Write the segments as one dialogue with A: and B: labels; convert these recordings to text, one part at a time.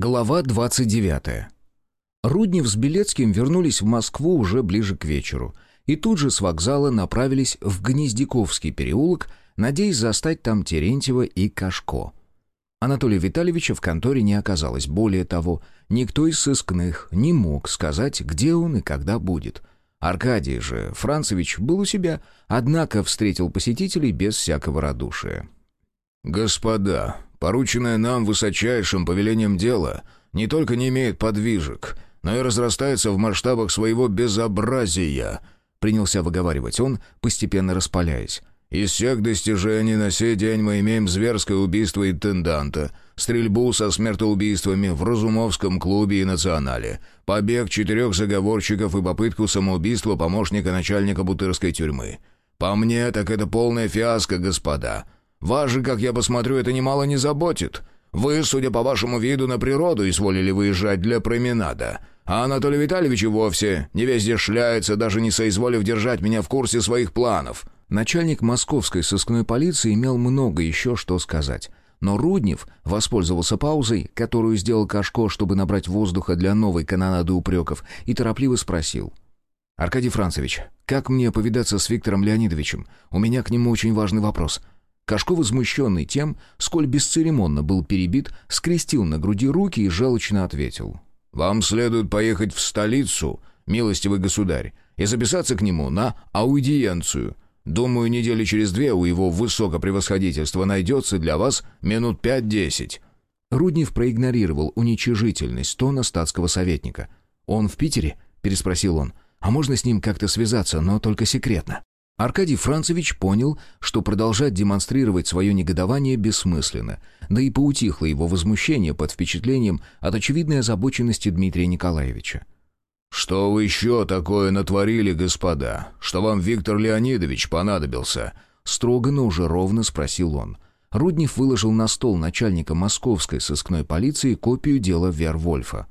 A: Глава 29. Руднев с Белецким вернулись в Москву уже ближе к вечеру, и тут же с вокзала направились в Гнездяковский переулок, надеясь застать там Терентьева и Кашко. Анатолия Витальевича в конторе не оказалось. Более того, никто из сыскных не мог сказать, где он и когда будет. Аркадий же, Францевич, был у себя, однако встретил посетителей без всякого радушия.
B: «Господа, порученное нам высочайшим повелением дело не только не имеет подвижек, но и разрастается в масштабах своего безобразия», принялся выговаривать он, постепенно распаляясь. Из всех достижений на сей день мы имеем зверское убийство интенданта, стрельбу со смертоубийствами в Разумовском клубе и национале, побег четырех заговорщиков и попытку самоубийства помощника начальника Бутырской тюрьмы. По мне, так это полная фиаско, господа. Вас же, как я посмотрю, это немало не заботит. Вы, судя по вашему виду, на природу изволили выезжать для променада. А Анатолий Витальевич и вовсе не везде шляется, даже не соизволив держать меня в курсе своих планов».
A: Начальник московской сыскной полиции имел много еще что сказать. Но Руднев воспользовался паузой, которую сделал Кашко, чтобы набрать воздуха для новой канонады упреков, и торопливо спросил. «Аркадий Францевич, как мне повидаться с Виктором Леонидовичем? У меня к нему очень важный вопрос». Кашко, возмущенный тем, сколь бесцеремонно был перебит, скрестил на груди руки и жалочно ответил.
B: «Вам следует поехать в столицу, милостивый государь, и записаться к нему на аудиенцию». Думаю, недели через две у его высокопревосходительства найдется для вас минут пять-десять».
A: Руднев проигнорировал уничижительность тона статского советника. «Он в Питере?» — переспросил он. «А можно с ним как-то связаться, но только секретно?» Аркадий Францевич понял, что продолжать демонстрировать свое негодование бессмысленно, да и поутихло его возмущение под впечатлением от очевидной озабоченности Дмитрия Николаевича.
B: «Что вы еще такое натворили, господа? Что вам Виктор Леонидович понадобился?»
A: Строго, но уже ровно спросил он. Руднев выложил на стол начальника московской сыскной полиции копию дела Вервольфа.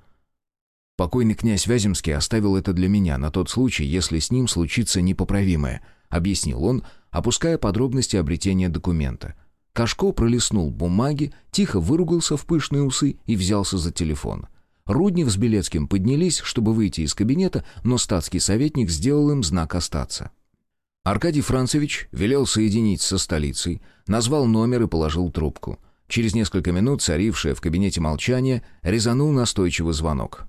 A: «Покойный князь Вяземский оставил это для меня на тот случай, если с ним случится непоправимое», — объяснил он, опуская подробности обретения документа. Кашко пролистнул бумаги, тихо выругался в пышные усы и взялся за телефон — Руднев с Белецким поднялись, чтобы выйти из кабинета, но статский советник сделал им знак остаться. Аркадий Францевич велел соединить со столицей, назвал номер и положил трубку. Через несколько минут царившее в кабинете молчание резанул настойчивый звонок.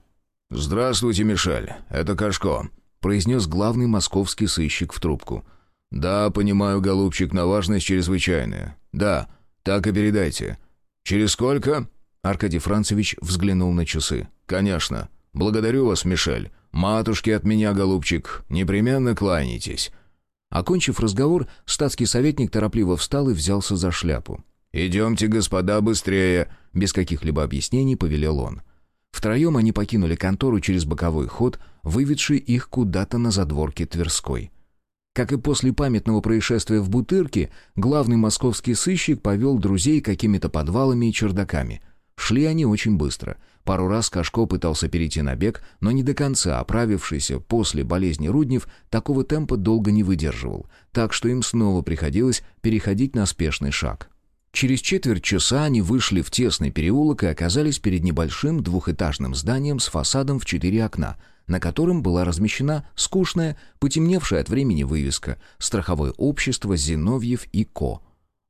B: «Здравствуйте, Мишель, это Кашко», — произнес главный московский сыщик в трубку. «Да, понимаю, голубчик, на важность чрезвычайная. Да, так и передайте. Через сколько?»
A: Аркадий Францевич взглянул на часы.
B: «Конечно. Благодарю вас, Мишель. Матушки от меня, голубчик, непременно кланяйтесь».
A: Окончив разговор, статский советник торопливо встал и взялся за шляпу.
B: «Идемте, господа, быстрее!» Без каких-либо объяснений повелел он.
A: Втроем они покинули контору через боковой ход, выведший их куда-то на задворке Тверской. Как и после памятного происшествия в Бутырке, главный московский сыщик повел друзей какими-то подвалами и чердаками. Шли они очень быстро. Пару раз Кашко пытался перейти на бег, но не до конца оправившийся после болезни Руднев такого темпа долго не выдерживал, так что им снова приходилось переходить на спешный шаг. Через четверть часа они вышли в тесный переулок и оказались перед небольшим двухэтажным зданием с фасадом в четыре окна, на котором была размещена скучная, потемневшая от времени вывеска «Страховое общество Зиновьев и Ко»,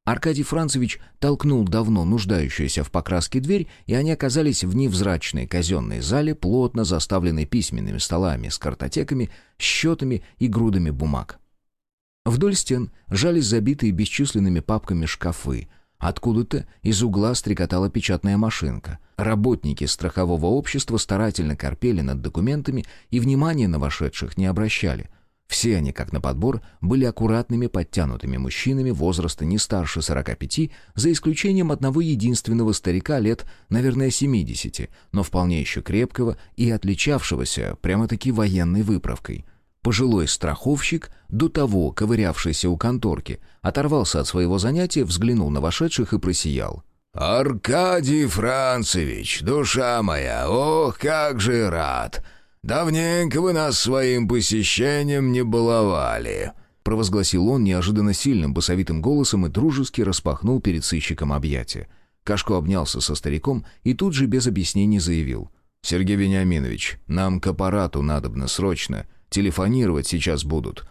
A: Аркадий Францевич толкнул давно нуждающуюся в покраске дверь, и они оказались в невзрачной казенной зале, плотно заставленной письменными столами с картотеками, счетами и грудами бумаг. Вдоль стен жались забитые бесчисленными папками шкафы. Откуда-то из угла стрекотала печатная машинка. Работники страхового общества старательно корпели над документами и внимания на вошедших не обращали — все они, как на подбор, были аккуратными, подтянутыми мужчинами возраста не старше 45, за исключением одного единственного старика лет, наверное, 70, но вполне еще крепкого и отличавшегося прямо-таки военной выправкой. Пожилой страховщик, до того ковырявшийся у конторки, оторвался от своего занятия, взглянул на вошедших и просиял.
B: «Аркадий Францевич, душа моя, ох, как же рад!» «Давненько вы нас своим посещением не баловали», — провозгласил он неожиданно сильным басовитым голосом и дружески распахнул перед сыщиком объятия.
A: Кашко обнялся со стариком и тут же без объяснений заявил.
B: «Сергей Вениаминович, нам к аппарату надобно срочно. Телефонировать сейчас будут».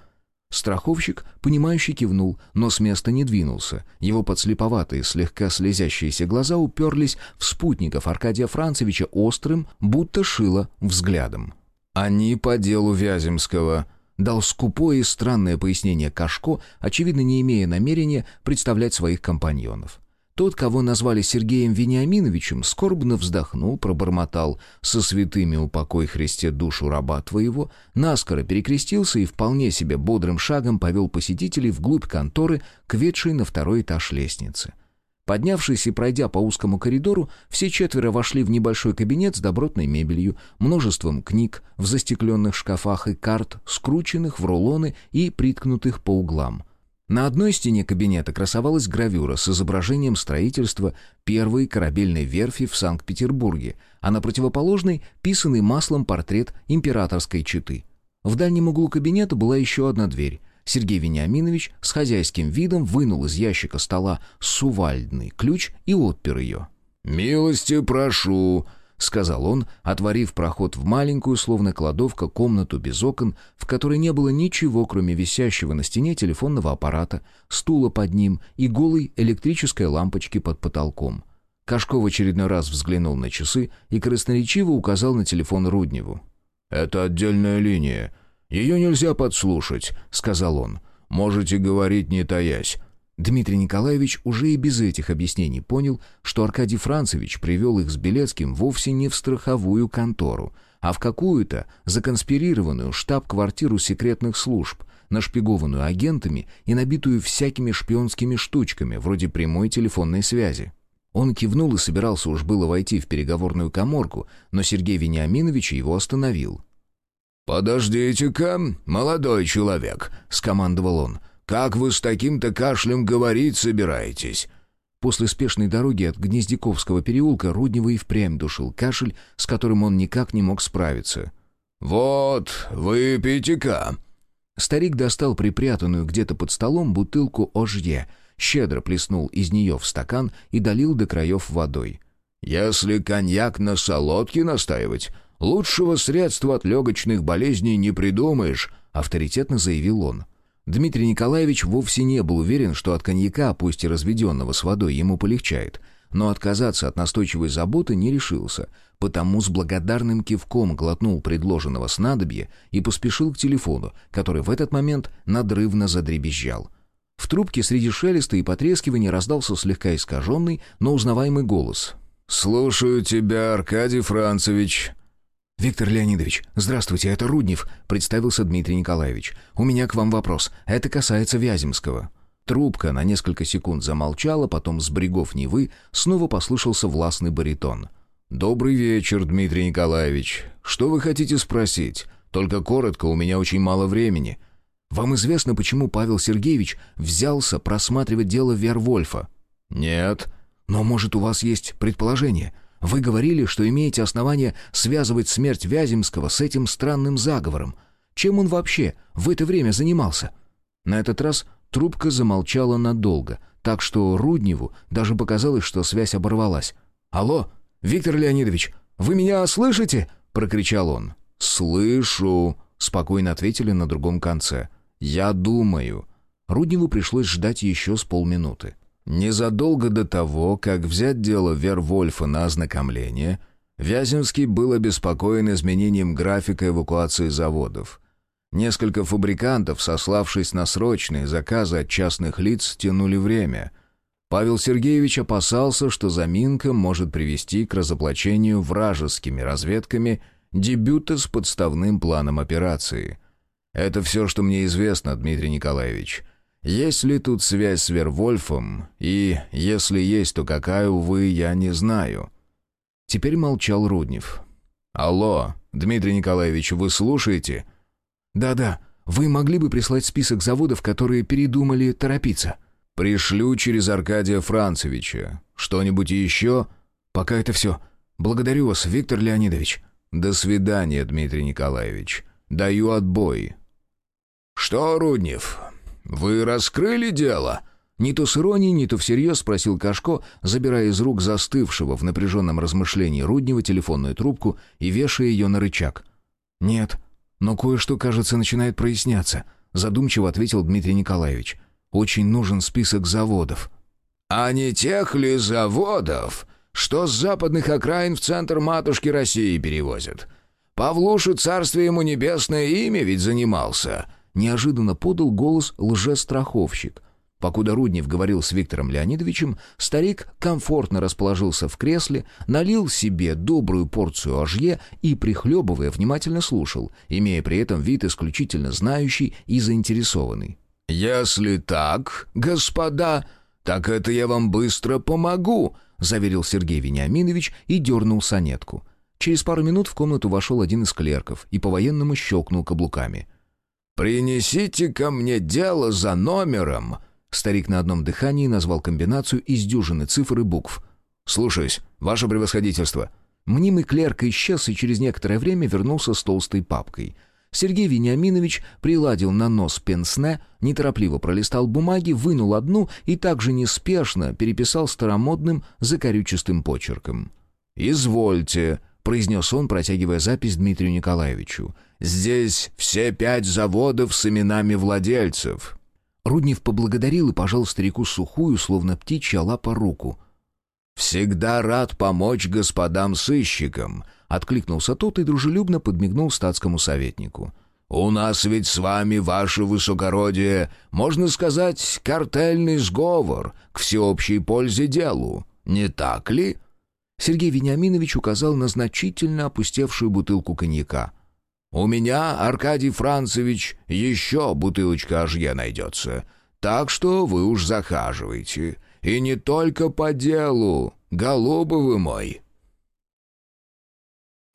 A: Страховщик, понимающе кивнул, но с места не двинулся. Его подслеповатые, слегка слезящиеся глаза уперлись в спутников Аркадия Францевича острым, будто шило, взглядом.
B: «Они по делу Вяземского», —
A: дал скупое и странное пояснение Кашко, очевидно, не имея намерения представлять своих компаньонов. Тот, кого назвали Сергеем Вениаминовичем, скорбно вздохнул, пробормотал «Со святыми упокой Христе душу раба твоего», наскоро перекрестился и вполне себе бодрым шагом повел посетителей вглубь конторы к ведшей на второй этаж лестницы. Поднявшись и пройдя по узкому коридору, все четверо вошли в небольшой кабинет с добротной мебелью, множеством книг в застекленных шкафах и карт, скрученных в рулоны и приткнутых по углам. На одной стене кабинета красовалась гравюра с изображением строительства первой корабельной верфи в Санкт-Петербурге, а на противоположной — писанный маслом портрет императорской четы. В дальнем углу кабинета была еще одна дверь. Сергей Вениаминович с хозяйским видом вынул из ящика стола сувальдный ключ и отпер ее.
B: «Милости прошу!»
A: — сказал он, отворив проход в маленькую, словно кладовка, комнату без окон, в которой не было ничего, кроме висящего на стене телефонного аппарата, стула под ним и голой электрической лампочки под потолком. Кашков в очередной раз взглянул на часы и красноречиво указал на телефон Рудневу.
B: «Это отдельная линия. Ее нельзя подслушать», — сказал он. «Можете говорить, не таясь.
A: Дмитрий Николаевич уже и без этих объяснений понял, что Аркадий Францевич привел их с Белецким вовсе не в страховую контору, а в какую-то законспирированную штаб-квартиру секретных служб, нашпигованную агентами и набитую всякими шпионскими штучками, вроде прямой телефонной связи. Он кивнул и собирался уж было войти в переговорную коморку, но Сергей Вениаминович его остановил.
B: «Подождите-ка, молодой человек», — скомандовал он, — как вы с таким-то кашлем говорить собираетесь?»
A: После спешной дороги от Гнездяковского переулка Руднева и впрямь душил кашель, с которым он никак не мог справиться.
B: «Вот, выпейте-ка!»
A: Старик достал припрятанную где-то под столом бутылку ожье, щедро плеснул из нее в стакан и долил до краев водой.
B: «Если коньяк на солодке настаивать, лучшего средства от легочных болезней не придумаешь», — авторитетно заявил он.
A: Дмитрий Николаевич вовсе не был уверен, что от коньяка, пусть и разведенного с водой, ему полегчает. Но отказаться от настойчивой заботы не решился, потому с благодарным кивком глотнул предложенного снадобья и поспешил к телефону, который в этот момент надрывно задребезжал. В трубке среди шелеста и потрескивания раздался слегка искаженный, но узнаваемый голос.
B: «Слушаю тебя, Аркадий Францевич»,
A: «Виктор Леонидович, здравствуйте, это Руднев», — представился Дмитрий Николаевич. «У меня к вам вопрос. Это касается Вяземского». Трубка на несколько секунд замолчала, потом с брегов Невы снова послышался властный баритон.
B: «Добрый вечер, Дмитрий Николаевич. Что вы хотите спросить? Только коротко, у меня очень мало времени».
A: «Вам известно, почему Павел Сергеевич взялся просматривать дело Вервольфа?»
B: «Нет».
A: «Но, может, у вас есть предположение?» Вы говорили, что имеете основания связывать смерть Вяземского с этим странным заговором. Чем он вообще в это время занимался?» На этот раз трубка замолчала надолго, так что Рудневу даже показалось, что связь оборвалась. «Алло, Виктор Леонидович, вы меня слышите?» — прокричал он.
B: «Слышу», — спокойно ответили на другом конце. «Я думаю».
A: Рудневу пришлось ждать еще с полминуты.
B: Незадолго до того, как взять дело Вервольфа на ознакомление, Вяземский был обеспокоен изменением графика эвакуации заводов. Несколько фабрикантов, сославшись на срочные заказы от частных лиц, тянули время. Павел Сергеевич опасался, что заминка может привести к разоблачению вражескими разведками дебюта с подставным планом операции. «Это все, что мне известно, Дмитрий Николаевич». Есть ли тут связь с Вервольфом, и, если есть, то какая, увы, я не знаю».
A: Теперь молчал Руднев.
B: «Алло, Дмитрий Николаевич, вы слушаете?»
A: «Да-да, вы могли бы прислать список заводов, которые передумали торопиться?»
B: «Пришлю через Аркадия Францевича. Что-нибудь еще?»
A: «Пока это все. Благодарю вас, Виктор Леонидович».
B: «До свидания, Дмитрий Николаевич. Даю отбой». «Что, Руднев, «Вы раскрыли дело?»
A: Не то с иронией, не то всерьез спросил Кашко, забирая из рук застывшего в напряженном размышлении Руднева телефонную трубку и вешая ее на рычаг. «Нет, но кое-что, кажется, начинает проясняться», — задумчиво ответил Дмитрий Николаевич. «Очень нужен список заводов».
B: «А не тех ли заводов, что с западных окраин в центр матушки России перевозят? Павлушу царствие ему небесное имя ведь занимался», —
A: неожиданно подал голос лжестраховщик. Покуда Руднев говорил с Виктором Леонидовичем, старик комфортно расположился в кресле, налил себе добрую порцию ажье и, прихлебывая, внимательно слушал, имея при этом вид исключительно знающий и заинтересованный.
B: «Если так, господа, так это я вам быстро помогу», заверил Сергей Вениаминович и дернул сонетку.
A: Через пару минут в комнату вошел один из клерков и по-военному щелкнул каблуками.
B: «Принесите ко мне дело за номером»,
A: Старик на одном дыхании назвал комбинацию из дюжины цифр и букв.
B: «Слушаюсь, ваше превосходительство».
A: Мнимый клерк исчез и через некоторое время вернулся с толстой папкой. Сергей Вениаминович приладил на нос пенсне, неторопливо пролистал бумаги, вынул одну и также неспешно переписал старомодным закорючистым почерком.
B: «Извольте», — произнес он, протягивая запись Дмитрию Николаевичу. «Здесь все пять заводов с именами владельцев.
A: Руднев поблагодарил и пожал старику сухую, словно птичья лапа, руку.
B: «Всегда рад помочь господам сыщикам», — откликнулся тот и дружелюбно подмигнул статскому советнику. «У нас ведь с вами, ваше высокородие, можно сказать, картельный сговор к всеобщей пользе делу, не так ли?»
A: Сергей Вениаминович указал на значительно опустевшую бутылку коньяка.
B: У меня, Аркадий Францевич, еще бутылочка ажье найдется. Так что вы уж захаживайте. И не только по делу, голубовы мой».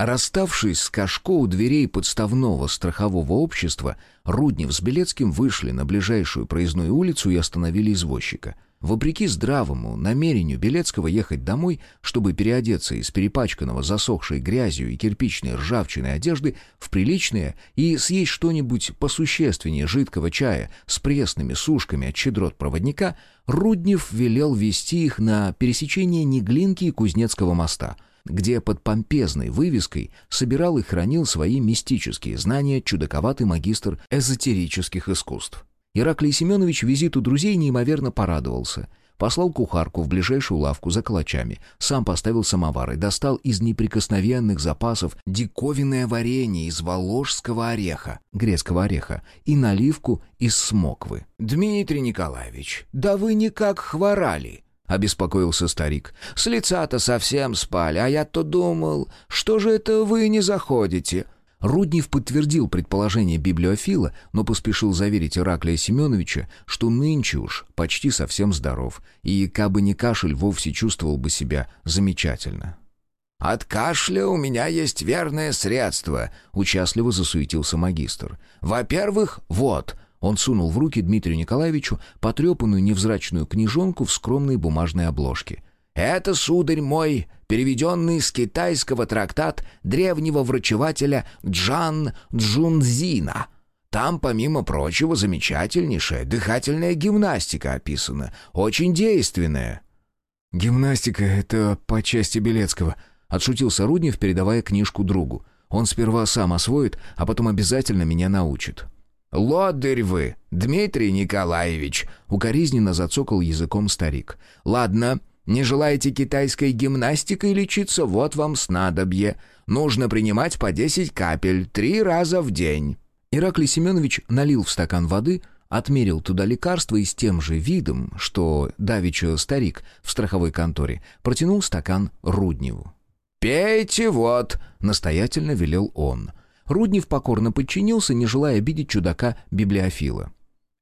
A: Расставшись с Кашко у дверей подставного страхового общества, Руднев с Белецким вышли на ближайшую проездную улицу и остановили извозчика — Вопреки здравому намерению Белецкого ехать домой, чтобы переодеться из перепачканного засохшей грязью и кирпичной ржавчиной одежды в приличное и съесть что-нибудь посущественнее жидкого чая с пресными сушками от щедрот проводника, Руднев велел вести их на пересечение Неглинки и Кузнецкого моста — где под помпезной вывеской собирал и хранил свои мистические знания чудаковатый магистр эзотерических искусств. Ираклий Семенович визиту друзей неимоверно порадовался. Послал кухарку в ближайшую лавку за калачами, сам поставил самовар и достал из неприкосновенных запасов диковинное варенье из воложского ореха, грецкого ореха, и наливку из смоквы.
B: «Дмитрий Николаевич, да вы никак хворали!» — обеспокоился старик. «С лица-то совсем спали, а я-то думал, что же это вы не заходите?»
A: Руднев подтвердил предположение библиофила, но поспешил заверить Ираклия Семеновича, что нынче уж почти совсем здоров, и, кабы не кашель, вовсе чувствовал бы себя замечательно.
B: «От кашля у меня есть верное средство», — участливо засуетился магистр. «Во-первых, вот», — он сунул в руки Дмитрию Николаевичу потрепанную невзрачную книжонку в скромной бумажной обложке — это, сударь мой, переведенный с китайского трактат древнего врачевателя Джан Джунзина. Там, помимо прочего, замечательнейшая дыхательная гимнастика описана, очень действенная».
A: «Гимнастика — это по части Белецкого», — отшутился Руднев, передавая книжку другу. «Он сперва сам освоит, а потом обязательно меня научит».
B: «Лодырь вы, Дмитрий Николаевич!» — укоризненно зацокал языком старик. «Ладно, не желаете китайской гимнастикой лечиться? Вот вам снадобье. Нужно принимать по 10 капель три раза в день».
A: Ираклий Семенович налил в стакан воды, отмерил туда лекарство и с тем же видом, что давеча старик в страховой конторе, протянул стакан Рудневу.
B: «Пейте вот!»
A: — настоятельно велел он. Руднев покорно подчинился, не желая обидеть чудака-библиофила.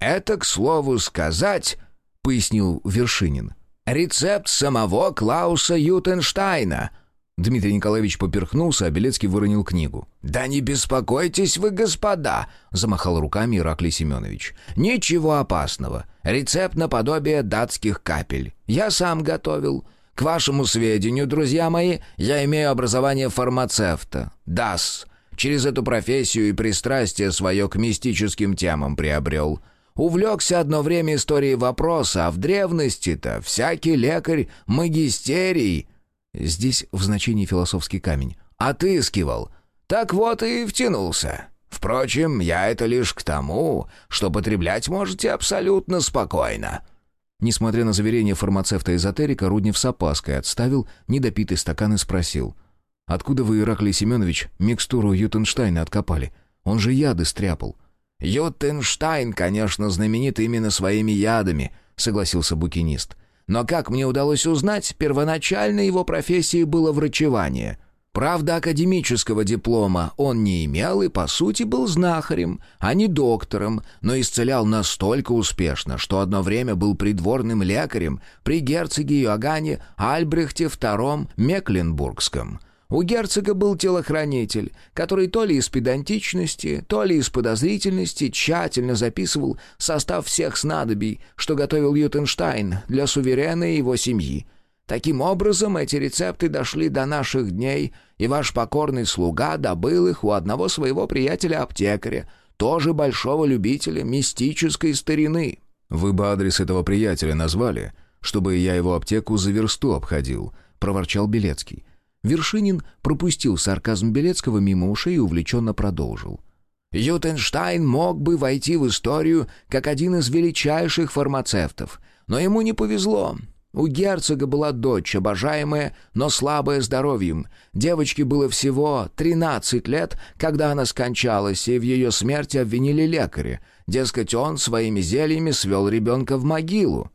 B: «Это, к слову сказать», — пояснил Вершинин, Рецепт самого Клауса Ютенштайна».
A: Дмитрий Николаевич поперхнулся, а Белецкий выронил книгу.
B: «Да не беспокойтесь вы, господа!» — замахал руками Ираклий Семенович. «Ничего опасного. Рецепт наподобие датских капель. Я сам готовил. К вашему сведению, друзья мои, я имею образование фармацевта. ДАС. Через эту профессию и пристрастие свое к мистическим темам приобрел. Увлекся одно время историей вопроса, а в древности-то всякий лекарь магистерий...»
A: Здесь в значении философский камень.
B: «Отыскивал. Так вот и втянулся. Впрочем, я это лишь к тому, что потреблять можете абсолютно спокойно».
A: Несмотря на заверение фармацевта-эзотерика, Руднев с опаской отставил недопитый стакан и спросил. «Откуда вы, Ираклий Семенович, микстуру Ютенштайна откопали? Он же яды стряпал».
B: «Ютенштайн, конечно, знаменит именно своими ядами», — согласился букинист. «Но, как мне удалось узнать, первоначально его профессией было врачевание». Правда, академического диплома он не имел и, по сути, был знахарем, а не доктором, но исцелял настолько успешно, что одно время был придворным лекарем при герцоге Иоганне Альбрехте II Мекленбургском. У герцога был телохранитель, который то ли из педантичности, то ли из подозрительности тщательно записывал состав всех снадобий, что готовил Ютенштайн для суверена и его семьи — Таким образом, эти рецепты дошли до наших дней, и ваш покорный слуга добыл их у одного своего приятеля-аптекаря, тоже большого любителя мистической старины».
A: «Вы бы адрес этого приятеля назвали, чтобы я его аптеку за версту обходил», — проворчал Белецкий. Вершинин пропустил сарказм Белецкого мимо ушей и увлеченно продолжил.
B: «Ютенштайн мог бы войти в историю как один из величайших фармацевтов, но ему не повезло. У герцога была дочь, обожаемая, но слабая здоровьем. Девочке было всего 13 лет, когда она скончалась, и в ее смерти обвинили лекаря. Дескать, он своими зельями свел ребенка в могилу.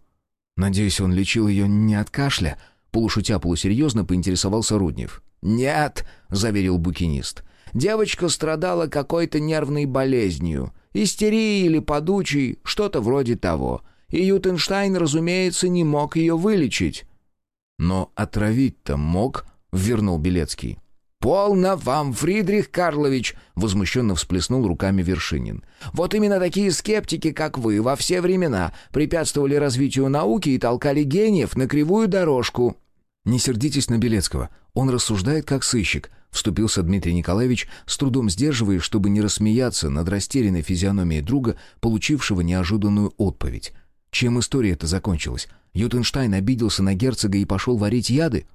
A: «Надеюсь, он лечил ее не от кашля?» Полушутя полусерьезно поинтересовался Руднев.
B: «Нет», — заверил букинист. «Девочка страдала какой-то нервной болезнью. Истерией или подучей, что-то вроде того и Ютенштайн, разумеется, не мог ее вылечить».
A: «Но отравить-то мог», — вернул Белецкий.
B: «Полно вам, Фридрих Карлович!» — возмущенно всплеснул руками Вершинин. «Вот именно такие скептики, как вы, во все времена препятствовали развитию науки и толкали гениев на кривую дорожку».
A: «Не сердитесь на Белецкого. Он рассуждает как сыщик», — вступился Дмитрий Николаевич, с трудом сдерживаясь, чтобы не рассмеяться над растерянной физиономией друга, получившего неожиданную отповедь. Чем история эта закончилась? Ютенштайн обиделся на герцога и пошел варить яды?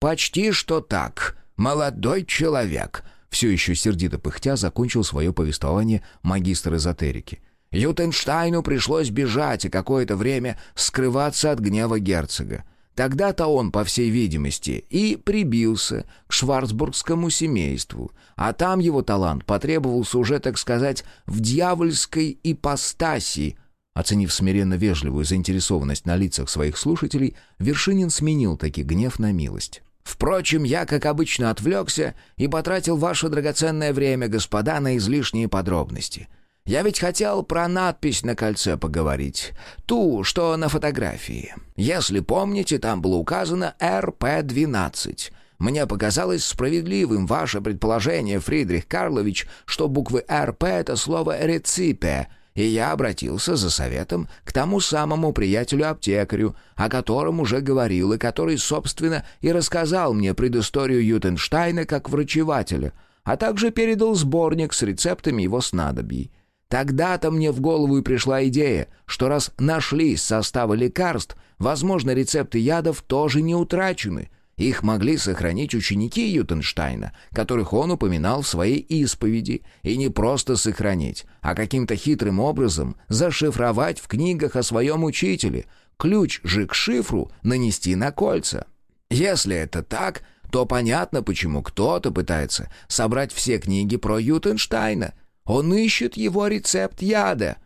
B: «Почти что так, молодой человек»,
A: все еще сердито пыхтя закончил свое повествование магистр эзотерики.
B: Ютенштайну пришлось бежать и какое-то время скрываться от гнева герцога. Тогда-то он, по всей видимости, и прибился к шварцбургскому семейству, а там его талант потребовался уже, так сказать, в дьявольской ипостаси, Оценив смиренно вежливую заинтересованность на лицах своих слушателей, Вершинин сменил таки гнев на милость. «Впрочем, я, как обычно, отвлекся и потратил ваше драгоценное время, господа, на излишние подробности. Я ведь хотел про надпись на кольце поговорить. Ту, что на фотографии. Если помните, там было указано РП-12». Мне показалось справедливым ваше предположение, Фридрих Карлович, что буквы «РП» — это слово «реципе», и я обратился за советом к тому самому приятелю-аптекарю, о котором уже говорил и который, собственно, и рассказал мне предысторию Ютенштайна как врачевателя, а также передал сборник с рецептами его снадобий. Тогда-то мне в голову и пришла идея, что раз нашлись составы лекарств, возможно, рецепты ядов тоже не утрачены — их могли сохранить ученики Ютенштайна, которых он упоминал в своей исповеди, и не просто сохранить, а каким-то хитрым образом зашифровать в книгах о своем учителе, ключ же к шифру нанести на кольца. Если это так, то понятно, почему кто-то пытается собрать все книги про Ютенштайна. Он ищет его рецепт яда.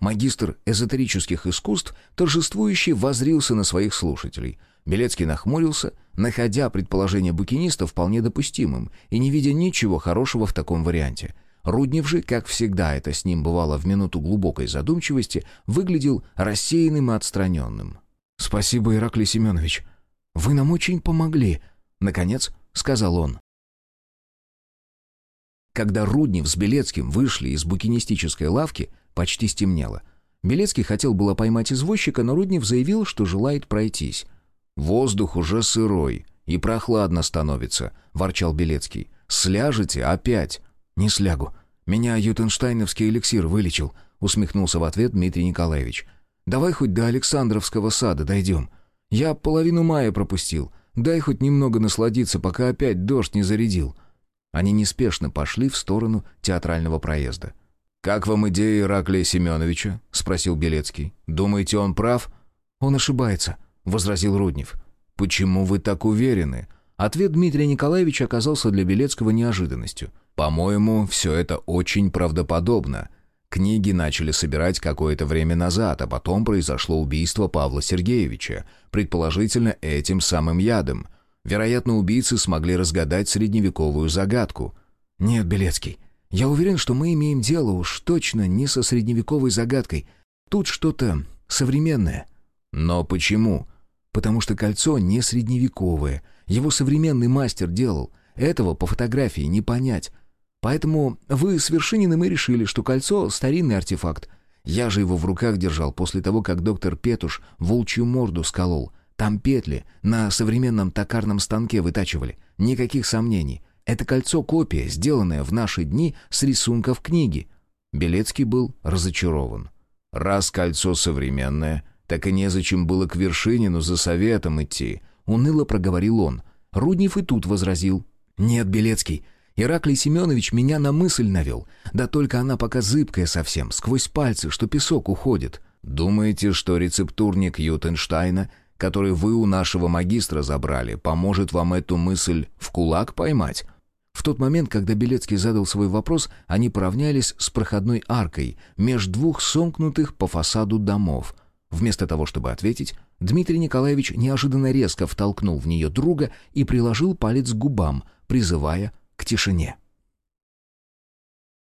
A: Магистр эзотерических искусств торжествующе возрился на своих слушателей — Белецкий нахмурился, находя предположение букиниста вполне допустимым и не видя ничего хорошего в таком варианте. Руднев же, как всегда это с ним бывало в минуту глубокой задумчивости, выглядел рассеянным и отстраненным. «Спасибо, Ираклий Семенович. Вы нам очень помогли», — наконец сказал он. Когда Руднев с Белецким вышли из букинистической лавки, почти стемнело. Белецкий хотел было поймать извозчика, но Руднев заявил, что желает пройтись. «Воздух уже сырой, и прохладно становится», — ворчал Белецкий. «Сляжете опять?» «Не слягу. Меня ютенштайновский эликсир вылечил», — усмехнулся в ответ Дмитрий Николаевич. «Давай хоть до Александровского сада дойдем. Я половину мая пропустил. Дай хоть немного насладиться, пока опять дождь не зарядил». Они неспешно пошли в сторону театрального проезда.
B: «Как вам идея Ираклия Семеновича?» — спросил Белецкий. «Думаете, он прав?»
A: «Он ошибается», — возразил Руднев.
B: «Почему вы так уверены?»
A: Ответ Дмитрия Николаевича оказался для Белецкого неожиданностью.
B: «По-моему, все это очень правдоподобно. Книги начали собирать какое-то время назад, а потом произошло убийство Павла Сергеевича, предположительно этим самым ядом. Вероятно, убийцы смогли разгадать средневековую загадку».
A: «Нет, Белецкий, я уверен, что мы имеем дело уж точно не со средневековой загадкой. Тут что-то современное».
B: «Но почему?»
A: «Потому что кольцо не средневековое. Его современный мастер делал. Этого по фотографии не понять. Поэтому вы с Вершининым и решили, что кольцо — старинный артефакт. Я же его в руках держал после того, как доктор Петуш волчью морду сколол. Там петли на современном токарном станке вытачивали. Никаких сомнений. Это кольцо копия, сделанное в наши дни с рисунков книги.
B: Белецкий был разочарован. Раз кольцо современное, так и незачем было к Вершинину за советом идти.
A: Уныло проговорил он. Руднев и тут возразил. «Нет, Белецкий, Ираклий Семенович меня на мысль навел. Да только она пока зыбкая совсем, сквозь пальцы, что песок уходит.
B: Думаете, что рецептурник Ютенштайна, который вы у нашего магистра забрали, поможет вам эту мысль в кулак поймать?
A: В тот момент, когда Белецкий задал свой вопрос, они поравнялись с проходной аркой меж двух сомкнутых по фасаду домов. Вместо того, чтобы ответить, Дмитрий Николаевич неожиданно резко втолкнул в нее друга и приложил палец к губам, призывая к тишине.